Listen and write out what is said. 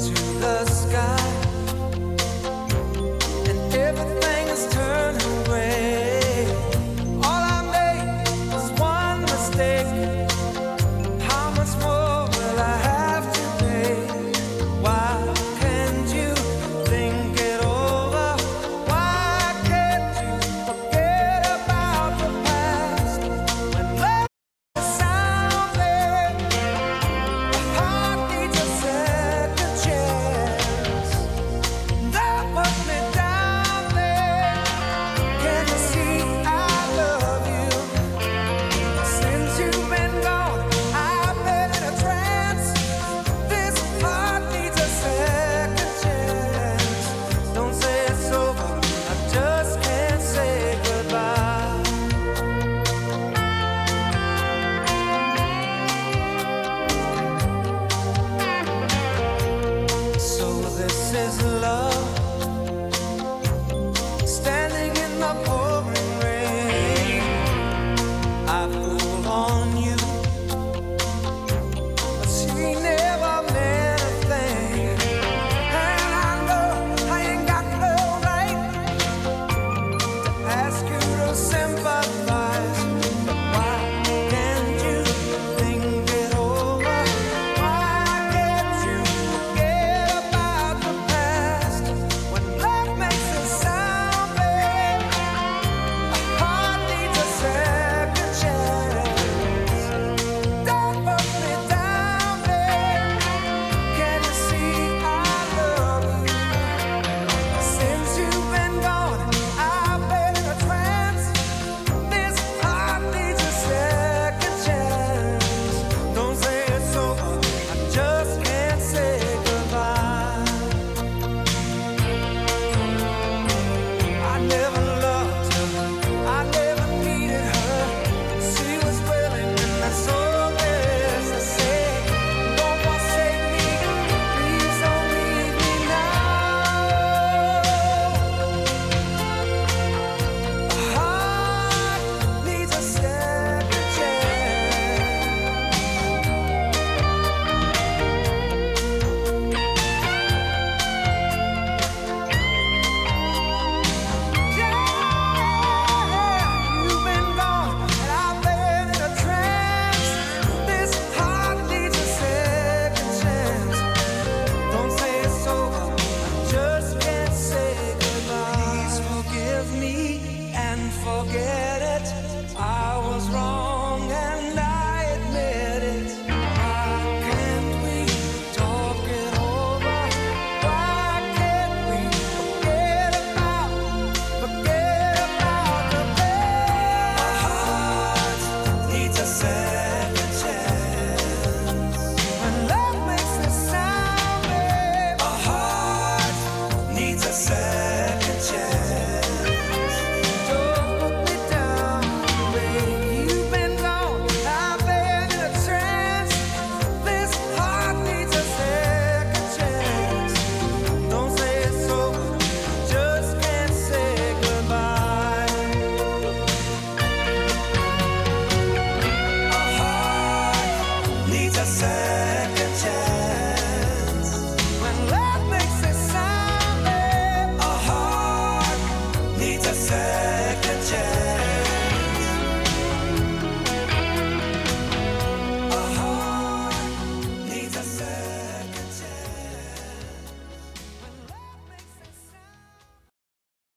to the sky.